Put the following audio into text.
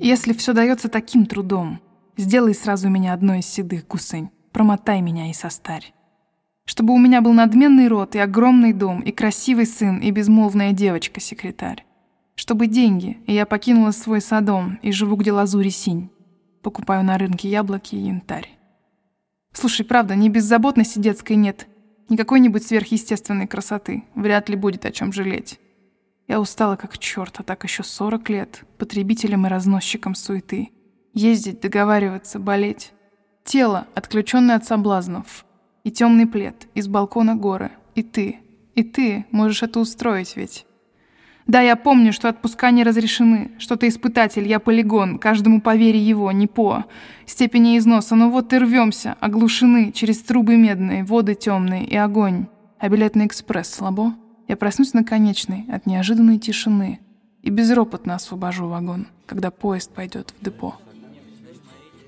Если все дается таким трудом, сделай сразу меня одной из седых гусынь, промотай меня и состарь. Чтобы у меня был надменный род и огромный дом, и красивый сын, и безмолвная девочка-секретарь. Чтобы деньги, и я покинула свой садом, и живу, где лазури синь. Покупаю на рынке яблоки и янтарь. Слушай, правда, ни беззаботности детской нет, ни какой-нибудь сверхъестественной красоты. Вряд ли будет о чем жалеть. Я устала как черт, а так еще 40 лет, потребителем и разносчиком суеты. Ездить, договариваться, болеть. Тело, отключенное от соблазнов. И темный плед, из балкона горы. И ты, и ты можешь это устроить ведь. Да, я помню, что отпуска не разрешены, что ты испытатель, я полигон, каждому по вере его, не по степени износа, но вот и рвемся, оглушены через трубы медные, воды темные и огонь. А билетный экспресс слабо? Я проснусь на конечной от неожиданной тишины и безропотно освобожу вагон, когда поезд пойдет в депо.